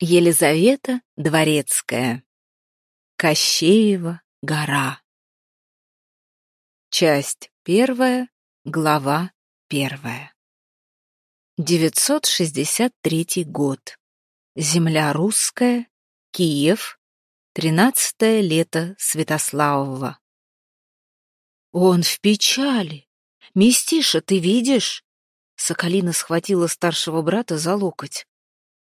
Елизавета Дворецкая. Кощеева гора. Часть первая, глава первая. 963 год. Земля русская, Киев, 13 лето Святославова. Он в печали. Мистиша, ты видишь? Соколина схватила старшего брата за локоть.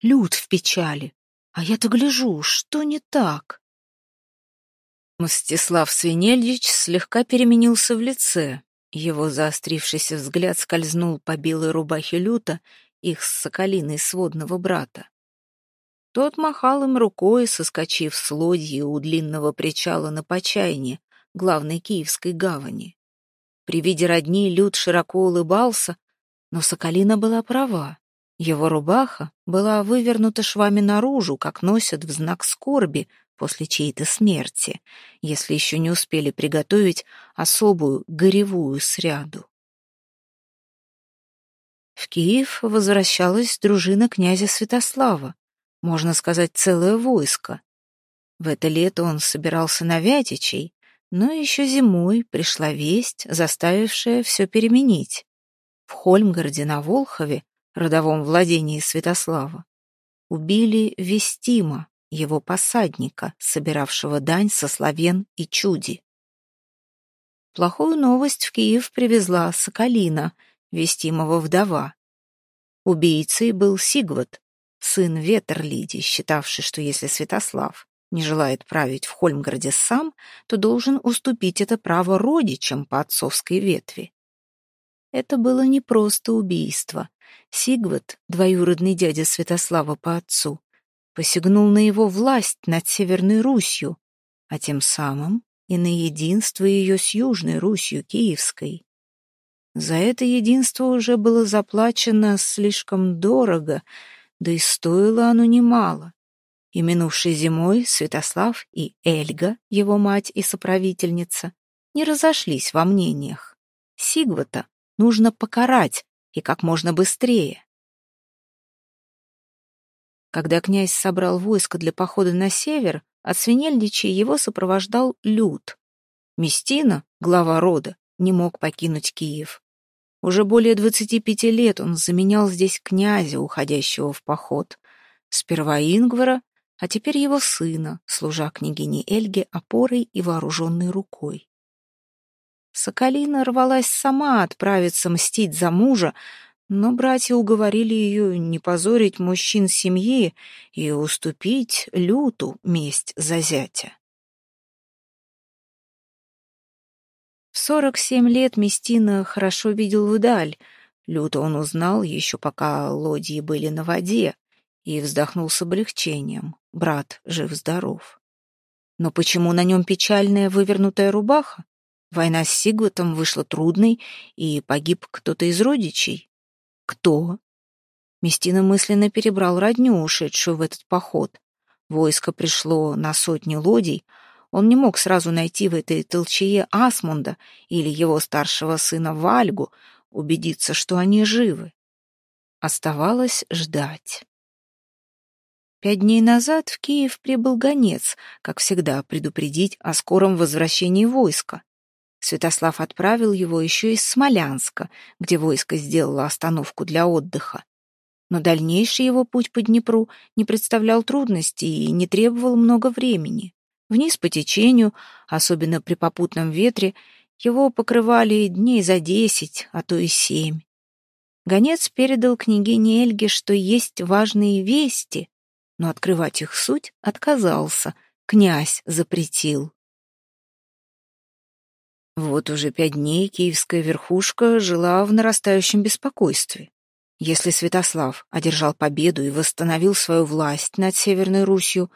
Люд в печали. А я-то гляжу, что не так? Мстислав Свинельич слегка переменился в лице. Его заострившийся взгляд скользнул по белой рубахе люта, их с соколиной сводного брата. Тот махал им рукой, соскочив с лодьи у длинного причала на Почайне, главной киевской гавани. При виде родни Люд широко улыбался, но Соколина была права. Его рубаха была вывернута швами наружу, как носят в знак скорби после чьей-то смерти, если еще не успели приготовить особую горевую сряду. В Киев возвращалась дружина князя Святослава, можно сказать, целое войско. В это лето он собирался на Вятичей, но еще зимой пришла весть, заставившая все переменить. В Хольмгарде на Волхове родовом владении Святослава, убили Вестима, его посадника, собиравшего дань со славен и чуди. Плохую новость в Киев привезла Соколина, Вестимова вдова. Убийцей был Сигват, сын Ветерлиди, считавший, что если Святослав не желает править в Хольмграде сам, то должен уступить это право родичам по отцовской ветви. Это было не просто убийство. Сигват, двоюродный дядя Святослава по отцу, посягнул на его власть над Северной Русью, а тем самым и на единство ее с Южной Русью Киевской. За это единство уже было заплачено слишком дорого, да и стоило оно немало. И минувшей зимой Святослав и Эльга, его мать и соправительница, не разошлись во мнениях. Сигвата нужно покарать, и как можно быстрее. Когда князь собрал войско для похода на север, от Свинельдичи его сопровождал Люд. Местина, глава рода, не мог покинуть Киев. Уже более двадцати пяти лет он заменял здесь князя, уходящего в поход. Сперва Ингвара, а теперь его сына, служа княгине Эльге опорой и вооруженной рукой. Соколина рвалась сама отправиться мстить за мужа, но братья уговорили ее не позорить мужчин семьи и уступить люту месть за зятя. В сорок семь лет Местина хорошо видел вдаль. Люто он узнал еще пока лодьи были на воде и вздохнул с облегчением. Брат жив-здоров. Но почему на нем печальная вывернутая рубаха? Война с Сигватом вышла трудной, и погиб кто-то из родичей. Кто? Местина мысленно перебрал родню, ушедшую в этот поход. Войско пришло на сотни лодий. Он не мог сразу найти в этой толчее Асмунда или его старшего сына Вальгу, убедиться, что они живы. Оставалось ждать. Пять дней назад в Киев прибыл гонец, как всегда, предупредить о скором возвращении войска. Святослав отправил его еще из Смолянска, где войско сделало остановку для отдыха. Но дальнейший его путь по Днепру не представлял трудностей и не требовал много времени. Вниз по течению, особенно при попутном ветре, его покрывали дней за десять, а то и семь. Гонец передал княгине Эльге, что есть важные вести, но открывать их суть отказался, князь запретил. Вот уже пять дней киевская верхушка жила в нарастающем беспокойстве. Если Святослав одержал победу и восстановил свою власть над Северной Русью,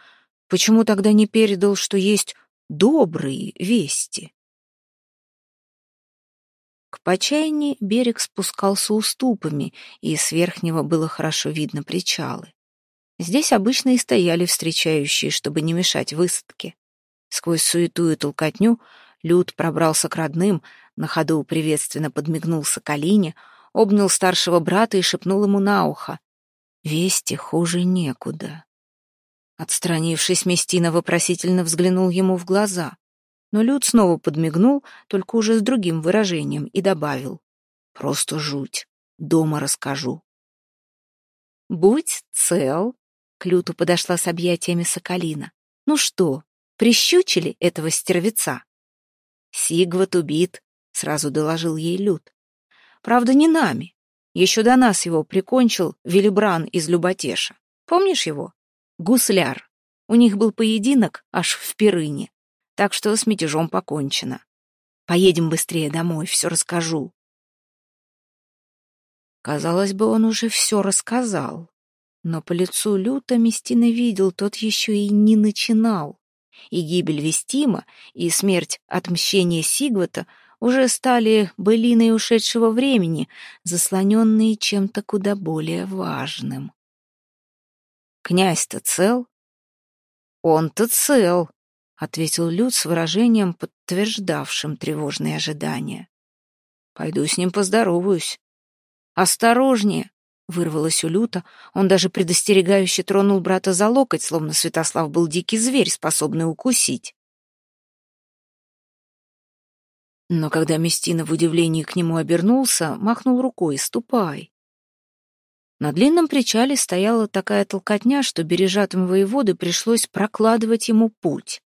почему тогда не передал, что есть добрые вести? К Почайне берег спускался уступами, и с верхнего было хорошо видно причалы. Здесь обычно и стояли встречающие, чтобы не мешать высадке. Сквозь суету и толкотню Люд пробрался к родным, на ходу приветственно подмигнулся Калине, обнял старшего брата и шепнул ему на ухо. «Вести хуже некуда. Отстранившись, Местина вопросительно взглянул ему в глаза. Но Люд снова подмигнул, только уже с другим выражением, и добавил. «Просто жуть. Дома расскажу». «Будь цел», — к Люту подошла с объятиями Соколина. «Ну что, прищучили этого стервеца?» «Сигват убит», — сразу доложил ей Лют. «Правда, не нами. Еще до нас его прикончил Велибран из Люботеша. Помнишь его? Гусляр. У них был поединок аж в Перыне так что с мятежом покончено. Поедем быстрее домой, все расскажу. Казалось бы, он уже все рассказал, но по лицу люто Местина видел, тот еще и не начинал. И гибель Вестима, и смерть отмщения Сигвата уже стали былиной ушедшего времени, заслоненные чем-то куда более важным. «Князь-то цел?» «Он-то цел», — ответил Люд с выражением, подтверждавшим тревожные ожидания. «Пойду с ним поздороваюсь». «Осторожнее!» — вырвалось у Люта. Он даже предостерегающе тронул брата за локоть, словно Святослав был дикий зверь, способный укусить. Но когда Местина в удивлении к нему обернулся, махнул рукой «Ступай». На длинном причале стояла такая толкотня, что бережатым воеводы пришлось прокладывать ему путь.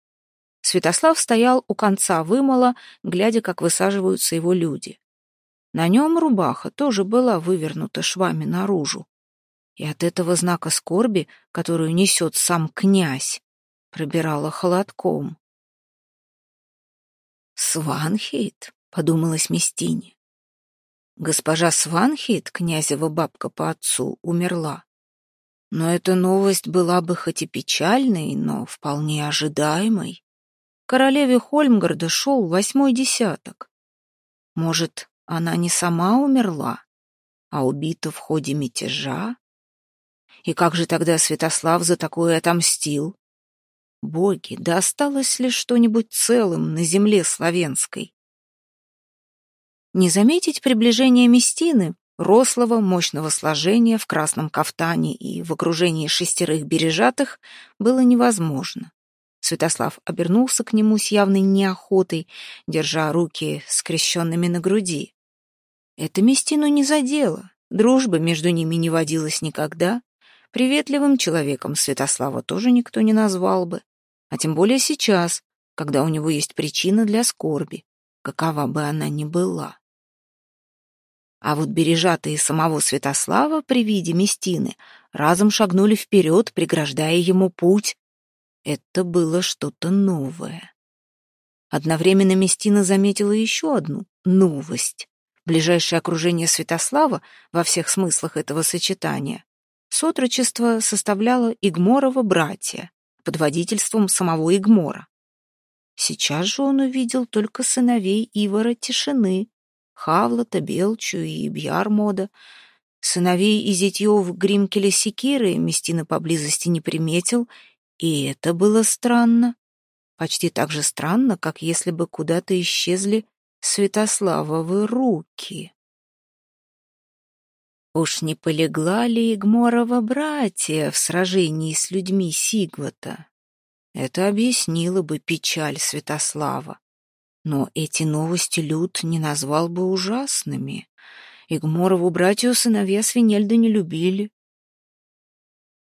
Святослав стоял у конца вымола, глядя, как высаживаются его люди. На нем рубаха тоже была вывернута швами наружу. И от этого знака скорби, которую несет сам князь, пробирала холодком. «Сванхейт», — подумалась Местине. Госпожа Сванхейт, князева бабка по отцу, умерла. Но эта новость была бы хоть и печальной, но вполне ожидаемой королеве Хольмгарда шел восьмой десяток. Может, она не сама умерла, а убита в ходе мятежа? И как же тогда Святослав за такое отомстил? Боги, да осталось ли что-нибудь целым на земле славянской? Не заметить приближение Местины, рослого, мощного сложения в красном кафтане и в окружении шестерых бережатых, было невозможно. Святослав обернулся к нему с явной неохотой, держа руки скрещенными на груди. Это Местину не задело, дружбы между ними не водилась никогда. Приветливым человеком Святослава тоже никто не назвал бы, а тем более сейчас, когда у него есть причина для скорби, какова бы она ни была. А вот бережатые самого Святослава при виде Местины разом шагнули вперед, преграждая ему путь, это было что-то новое. Одновременно Местина заметила еще одну новость. Ближайшее окружение Святослава во всех смыслах этого сочетания сотрудничество составляло Игморова братья под водительством самого Игмора. Сейчас же он увидел только сыновей Ивара Тишины, Хавлата, Белчу и Бьярмода. Сыновей и зятьев Гримкеля Секиры Местина поблизости не приметил и это было странно. Почти так же странно, как если бы куда-то исчезли Святославовы руки. Уж не полегла ли Игморова братья в сражении с людьми Сигвата? Это объяснило бы печаль Святослава. Но эти новости Люд не назвал бы ужасными. Игморову братью сыновья Свинельда не любили.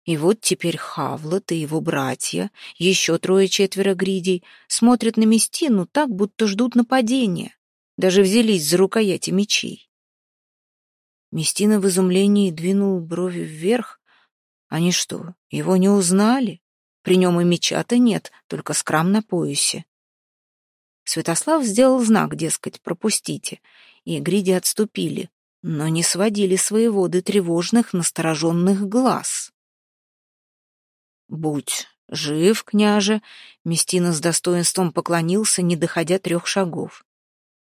И вот теперь Хавлот и его братья, еще трое-четверо гридей, смотрят на Местину так, будто ждут нападения. Даже взялись за рукояти мечей. Местина в изумлении двинул брови вверх. Они что, его не узнали? При нем и меча-то нет, только скрам на поясе. Святослав сделал знак, дескать, пропустите, и гриди отступили, но не сводили свои воды тревожных, настороженных глаз. «Будь жив, княже!» Местина с достоинством поклонился, не доходя трех шагов.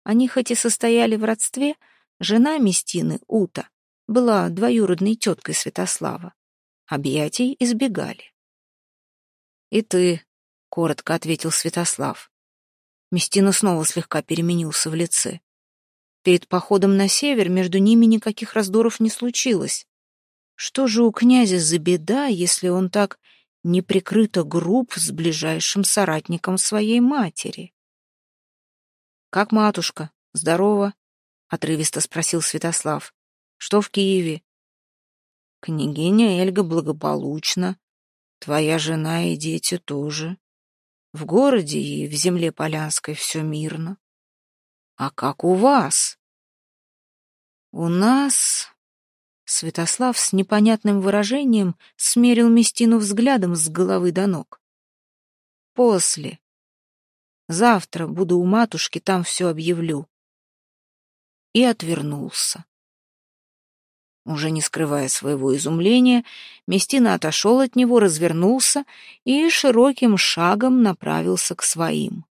Они хоть и состояли в родстве, жена Местины, Ута, была двоюродной теткой Святослава. Объятий избегали. «И ты», — коротко ответил Святослав. Местина снова слегка переменился в лице. Перед походом на север между ними никаких раздоров не случилось. Что же у князя за беда, если он так неприкрыто груб с ближайшим соратником своей матери. «Как матушка? Здорово?» — отрывисто спросил Святослав. «Что в Киеве?» «Княгиня Эльга благополучна. Твоя жена и дети тоже. В городе и в земле Полянской все мирно. А как у вас?» «У нас...» Святослав с непонятным выражением смерил Местину взглядом с головы до ног. «После. Завтра буду у матушки, там все объявлю». И отвернулся. Уже не скрывая своего изумления, Местина отошел от него, развернулся и широким шагом направился к своим.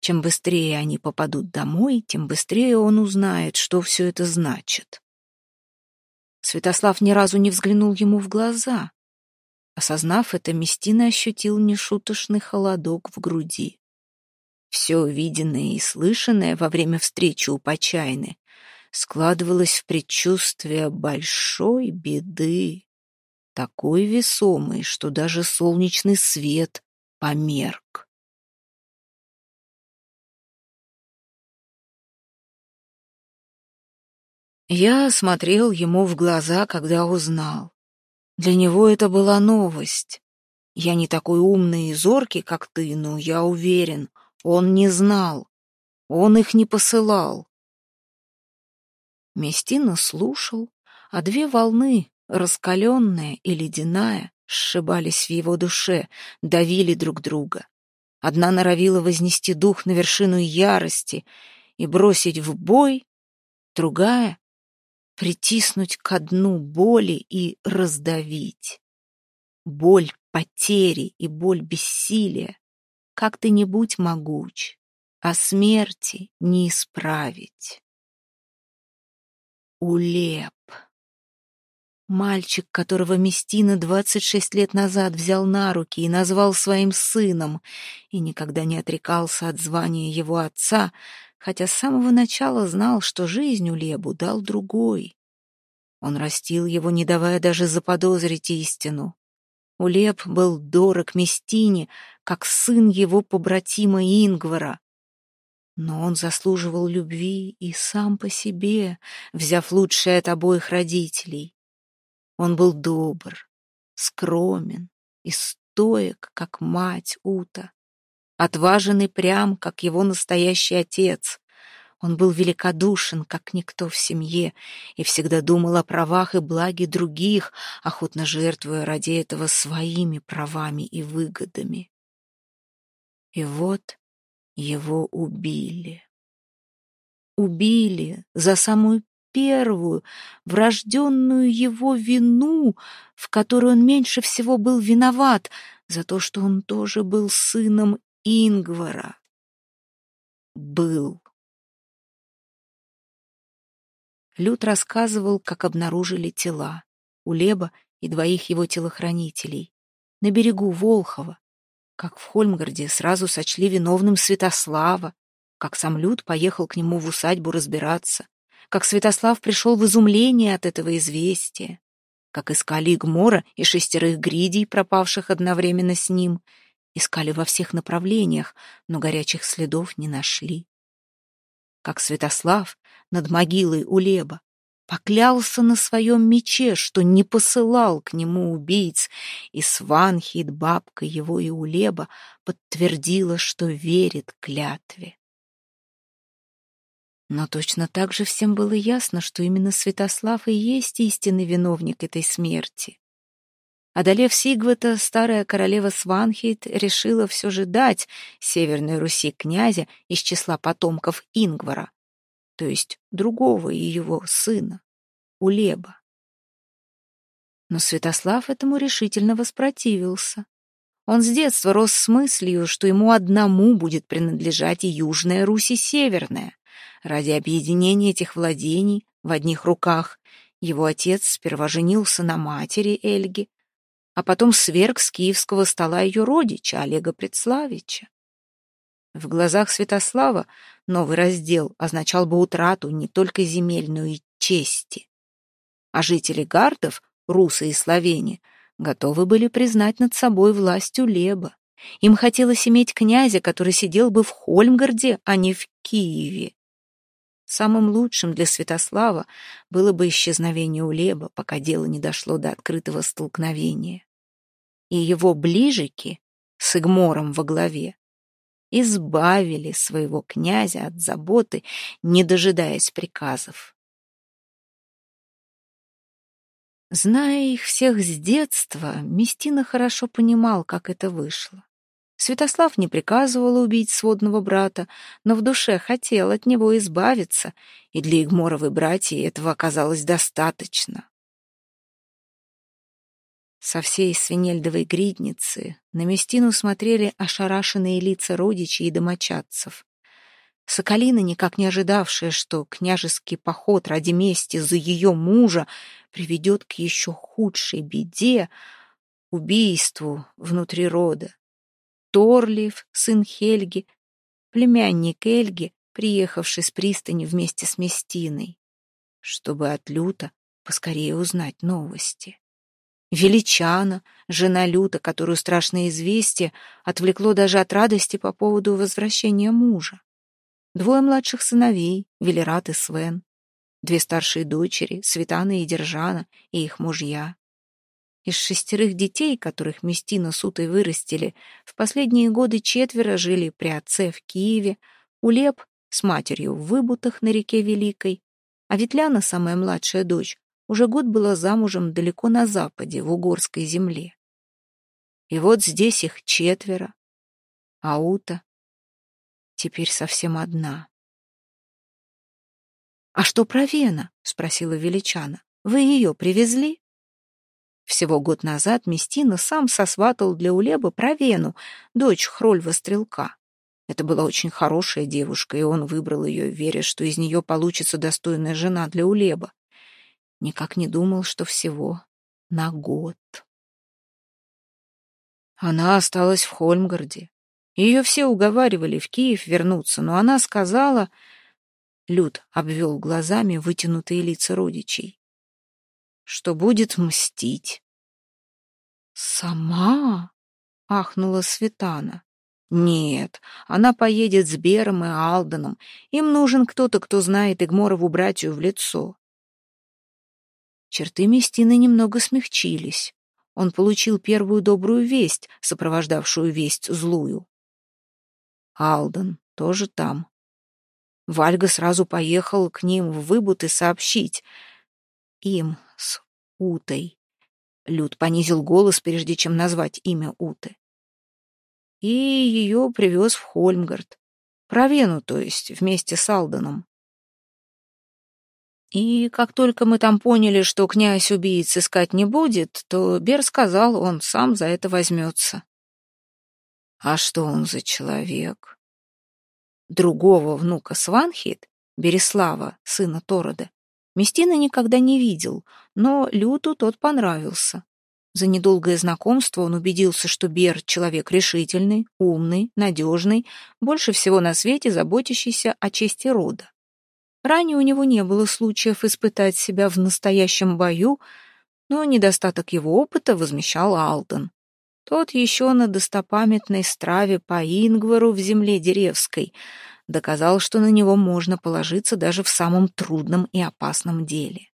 Чем быстрее они попадут домой, тем быстрее он узнает, что все это значит. Святослав ни разу не взглянул ему в глаза. Осознав это, Местина ощутил нешуточный холодок в груди. Все увиденное и слышанное во время встречи у Почайны складывалось в предчувствие большой беды, такой весомой, что даже солнечный свет померк. Я смотрел ему в глаза, когда узнал. Для него это была новость. Я не такой умный и зоркий, как ты, но я уверен, он не знал. Он их не посылал. Местина слушал, а две волны, раскаленная и ледяная, сшибались в его душе, давили друг друга. Одна норовила вознести дух на вершину ярости и бросить в бой, другая притиснуть ко дну боли и раздавить. Боль потери и боль бессилия как ты не будь могуч, а смерти не исправить. Улеп. Мальчик, которого Местина двадцать шесть лет назад взял на руки и назвал своим сыном, и никогда не отрекался от звания его отца, хотя с самого начала знал, что жизнь у Лебу дал другой. Он растил его, не давая даже заподозрить истину. Улеп был дорог Местине, как сын его побратима Ингвара. Но он заслуживал любви и сам по себе, взяв лучшее от обоих родителей. Он был добр, скромен и стоек, как мать Ута, отважен и прям, как его настоящий отец. Он был великодушен, как никто в семье, и всегда думал о правах и благе других, охотно жертвуя ради этого своими правами и выгодами. И вот его убили. Убили за самую первую, врожденную его вину, в которой он меньше всего был виноват, за то, что он тоже был сыном Ингвара. Был. Люд рассказывал, как обнаружили тела у Леба и двоих его телохранителей на берегу Волхова, как в Хольмгарде сразу сочли виновным Святослава, как сам Люд поехал к нему в усадьбу разбираться, как Святослав пришел в изумление от этого известия, как искали Игмора и шестерых гридей, пропавших одновременно с ним, искали во всех направлениях, но горячих следов не нашли. Как Святослав над могилой у Леба поклялся на своем мече, что не посылал к нему убийц, и Сванхит, бабка его и Улеба, подтвердила, что верит клятве. Но точно так же всем было ясно, что именно Святослав и есть истинный виновник этой смерти. Одолев Сигвата, старая королева Сванхит решила все же дать Северной Руси князя из числа потомков Ингвара, то есть другого его сына, Улеба. Но Святослав этому решительно воспротивился. Он с детства рос с мыслью, что ему одному будет принадлежать и Южная Русь, и Северная. Ради объединения этих владений в одних руках его отец сперва женился на матери Эльги, а потом сверг с киевского стола ее родича Олега Предславича. В глазах Святослава новый раздел означал бы утрату не только земель, но и чести. А жители гардов, русы и словени, готовы были признать над собой власть Улеба. Им хотелось иметь князя, который сидел бы в Хольмгарде, а не в Киеве. Самым лучшим для Святослава было бы исчезновение Улеба, пока дело не дошло до открытого столкновения. И его ближики с Игмором во главе избавили своего князя от заботы, не дожидаясь приказов. Зная их всех с детства, Местина хорошо понимал, как это вышло. Святослав не приказывал убить сводного брата, но в душе хотел от него избавиться, и для Игморовой братьи этого оказалось достаточно. Со всей свинельдовой гридницы на Местину смотрели ошарашенные лица родичей и домочадцев. Соколина, никак не ожидавшая, что княжеский поход ради мести за ее мужа приведет к еще худшей беде — убийству внутри рода. Торлиев, сын Хельги, племянник Эльги, приехавший с пристани вместе с Местиной, чтобы от Люта поскорее узнать новости. Величана, жена Люта, которую страшное известие отвлекло даже от радости по поводу возвращения мужа. Двое младших сыновей, Велерат и Свен. Две старшие дочери, Светана и Держана, и их мужья. Из шестерых детей, которых Местина с Утой вырастили, в последние годы четверо жили при отце в Киеве, Улеп с матерью в Выбутах на реке Великой, а Ветляна, самая младшая дочь, уже год была замужем далеко на западе, в угорской земле. И вот здесь их четверо, а Ута теперь совсем одна. «А что про Вена?» — спросила Величана. «Вы ее привезли?» Всего год назад Местина сам сосватал для Улеба Провену, дочь Хрольва-стрелка. Это была очень хорошая девушка, и он выбрал ее, веря, что из нее получится достойная жена для Улеба. Никак не думал, что всего на год. Она осталась в Хольмгарде. Ее все уговаривали в Киев вернуться, но она сказала... Люд обвел глазами вытянутые лица родичей. Что будет мстить. «Сама?» — ахнула Светана. «Нет, она поедет с Бером и Алданом. Им нужен кто-то, кто знает Игморову братью в лицо. Черты Местины немного смягчились. Он получил первую добрую весть, сопровождавшую весть злую. Алдан тоже там. Вальга сразу поехал к ним в выбут и сообщить. Им Утой. Люд понизил голос, прежде чем назвать имя Уты. И ее привез в Хольмгард. Провену, то есть, вместе с Алданом. И как только мы там поняли, что князь убийц искать не будет, то Бер сказал, он сам за это возьмется. А что он за человек? Другого внука Сванхит, Береслава, сына Торода, Местина никогда не видел, но Люту тот понравился. За недолгое знакомство он убедился, что Бер — человек решительный, умный, надежный, больше всего на свете заботящийся о чести рода. Ранее у него не было случаев испытать себя в настоящем бою, но недостаток его опыта возмещал Алден. Тот еще на достопамятной страве по Ингвару в земле деревской доказал, что на него можно положиться даже в самом трудном и опасном деле.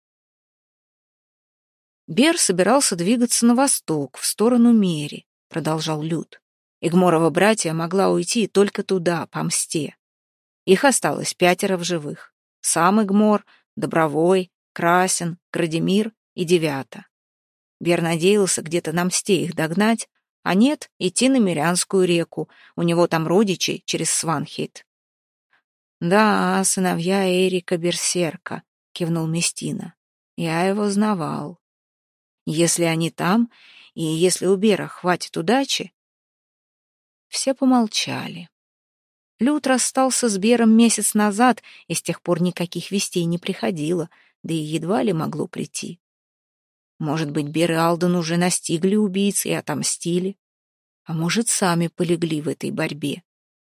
Бер собирался двигаться на восток, в сторону Мери, продолжал Люд. Игморова братья могла уйти только туда, по мсте. Их осталось пятеро в живых сам Игмор, Добровой, Красин, Градимир и Девята. Бер надеялся где-то на мсте их догнать, а нет, идти на Мирянскую реку, у него там родичи через Сванхейт. «Да, сыновья Эрика Берсерка», — кивнул Местина. «Я его знавал. Если они там, и если у Бера хватит удачи...» Все помолчали. Люд расстался с Бером месяц назад, и с тех пор никаких вестей не приходило, да и едва ли могло прийти. Может быть, Бер и Алдан уже настигли убийц и отомстили. А может, сами полегли в этой борьбе.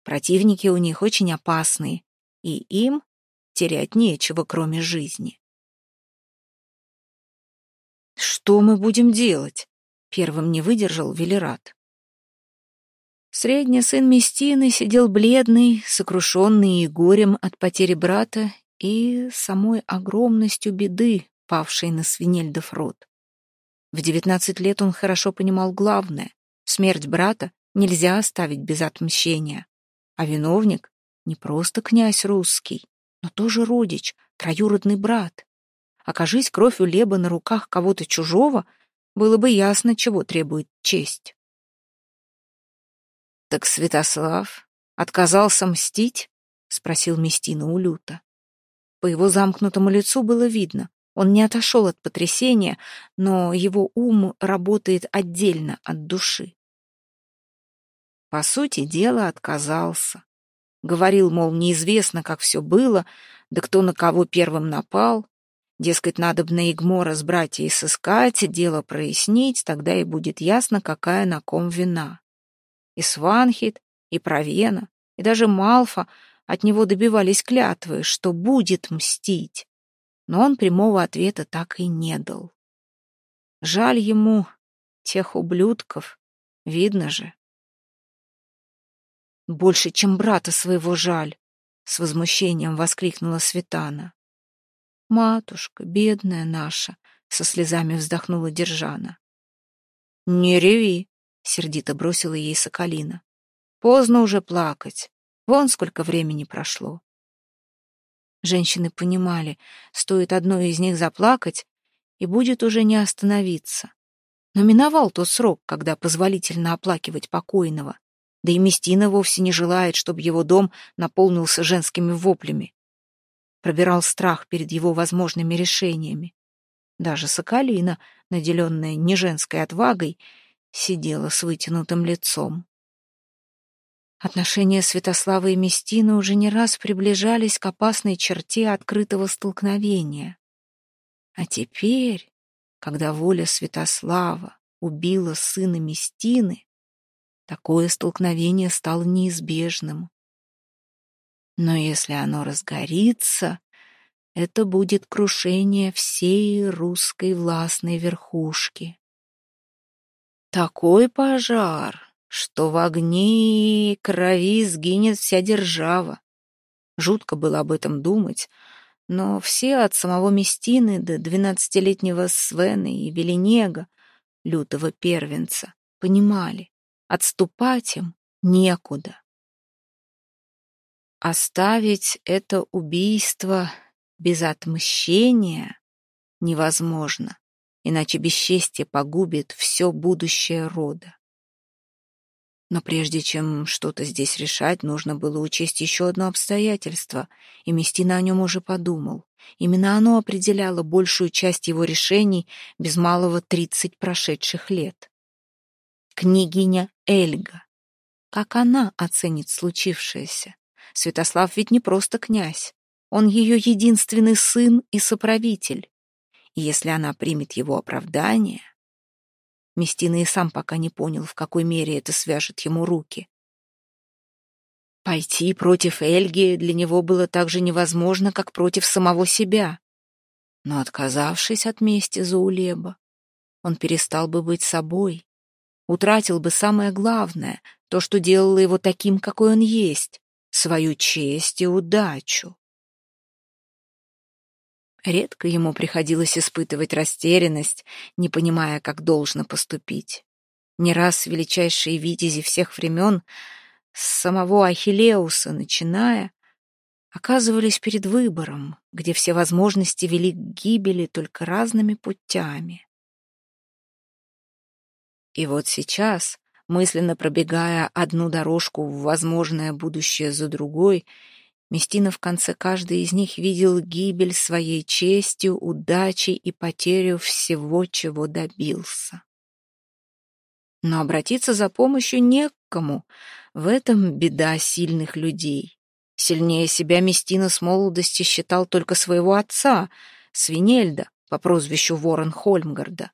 Противники у них очень опасные, и им терять нечего, кроме жизни. «Что мы будем делать?» Первым не выдержал Велерат. Средний сын Местины сидел бледный, сокрушенный и горем от потери брата и самой огромностью беды, павшей на Свинельдов род. В девятнадцать лет он хорошо понимал главное — смерть брата нельзя оставить без отмщения, а виновник — не просто князь русский, но тоже родич, троюродный брат. Окажись кровь у Леба на руках кого-то чужого, было бы ясно, чего требует честь. «Так Святослав отказался мстить?» — спросил Местина у Люта. По его замкнутому лицу было видно, он не отошел от потрясения, но его ум работает отдельно от души. По сути дела, отказался. Говорил, мол, неизвестно, как все было, да кто на кого первым напал. Дескать, надо бы на Игмора с братьей сыскать, дело прояснить, тогда и будет ясно, какая на ком вина. И Сванхит, и Провена, и даже Малфа от него добивались клятвы, что будет мстить но он прямого ответа так и не дал. Жаль ему тех ублюдков, видно же. «Больше, чем брата своего жаль!» — с возмущением воскликнула Светана. «Матушка, бедная наша!» — со слезами вздохнула Держана. «Не реви!» — сердито бросила ей Соколина. «Поздно уже плакать. Вон сколько времени прошло. Женщины понимали, стоит одной из них заплакать, и будет уже не остановиться. Но миновал тот срок, когда позволительно оплакивать покойного, да и Местина вовсе не желает, чтобы его дом наполнился женскими воплями. Пробирал страх перед его возможными решениями. Даже Соколина, наделенная неженской отвагой, сидела с вытянутым лицом. Отношения Святослава и Местины уже не раз приближались к опасной черте открытого столкновения. А теперь, когда воля Святослава убила сына Местины, такое столкновение стало неизбежным. Но если оно разгорится, это будет крушение всей русской властной верхушки. Такой пожар, что в огне и крови сгинет вся держава. Жутко было об этом думать, но все от самого Местины до двенадцатилетнего Свена и Веленега, лютого первенца, понимали, отступать им некуда. Оставить это убийство без отмщения невозможно, иначе бесчестие погубит все будущее рода. Но прежде чем что-то здесь решать, нужно было учесть еще одно обстоятельство, и Местина о нем уже подумал. Именно оно определяло большую часть его решений без малого тридцать прошедших лет. Княгиня Эльга. Как она оценит случившееся? Святослав ведь не просто князь. Он ее единственный сын и соправитель. И если она примет его оправдание, Местина и сам пока не понял, в какой мере это свяжет ему руки. Пойти против Эльги для него было так же невозможно, как против самого себя. Но отказавшись от мести за Улеба, он перестал бы быть собой, утратил бы самое главное, то, что делало его таким, какой он есть, свою честь и удачу. Редко ему приходилось испытывать растерянность, не понимая, как должно поступить. Не раз величайшие витязи всех времен, с самого Ахиллеуса начиная, оказывались перед выбором, где все возможности вели к гибели только разными путями. И вот сейчас, мысленно пробегая одну дорожку в возможное будущее за другой, Местина в конце каждой из них видел гибель своей честью, удачей и потерю всего, чего добился. Но обратиться за помощью не к кому. В этом беда сильных людей. Сильнее себя Местина с молодости считал только своего отца, Свинельда, по прозвищу Ворон Хольмгарда.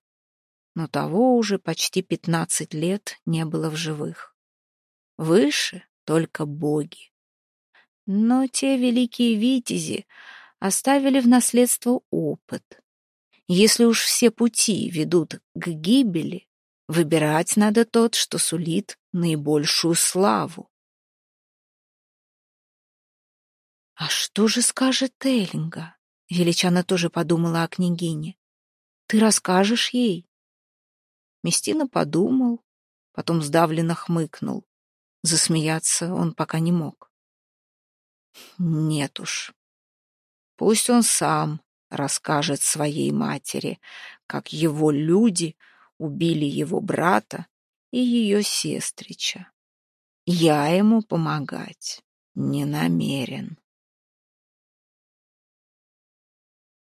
Но того уже почти пятнадцать лет не было в живых. Выше только боги. Но те великие витязи оставили в наследство опыт. Если уж все пути ведут к гибели, Выбирать надо тот, что сулит наибольшую славу. А что же скажет Эльнга? Величана тоже подумала о княгине. Ты расскажешь ей? Местина подумал, потом сдавленно хмыкнул. Засмеяться он пока не мог. Нет уж. Пусть он сам расскажет своей матери, как его люди убили его брата и ее сестрича. Я ему помогать не намерен.